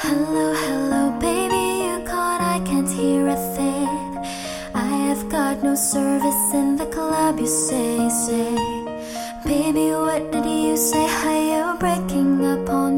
Hello, hello, baby, you caught, I can't hear a thing. I have got no service in the club, you say, say. Baby, what did you say? Hi, you're breaking up on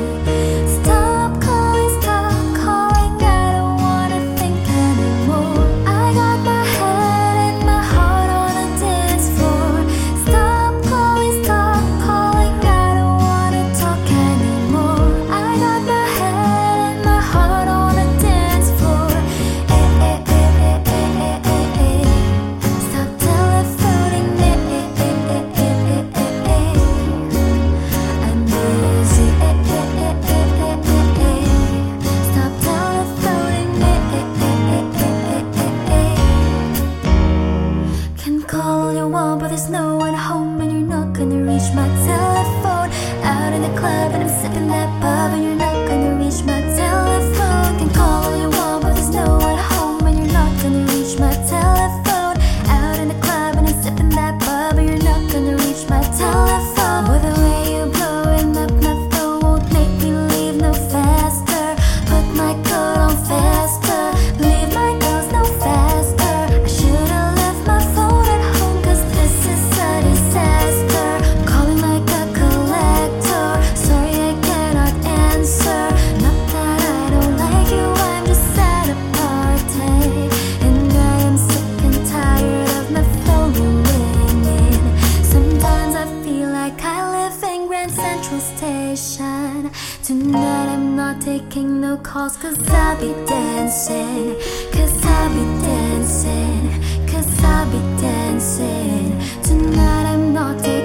so on home and you're not gonna reach my telephone. Out in the club and I'm sipping that pub and you're not Tonight I'm not taking no calls, cause I'll be dancing. Cause I'll be dancing. Cause I'll be dancing. Tonight I'm not taking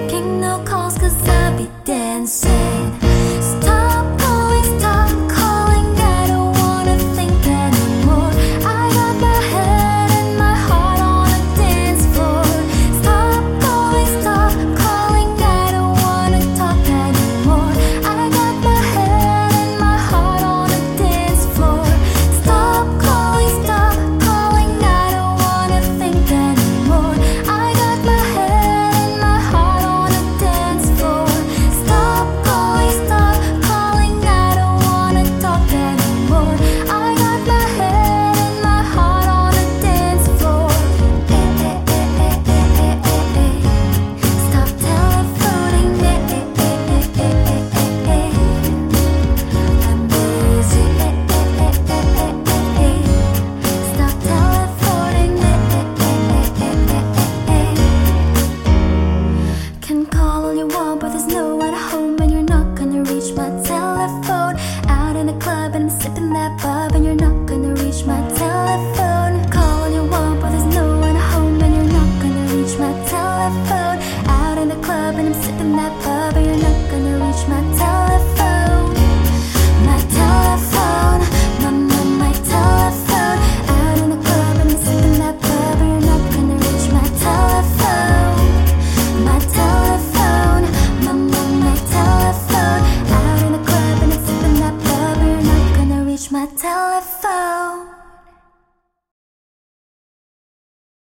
telephone.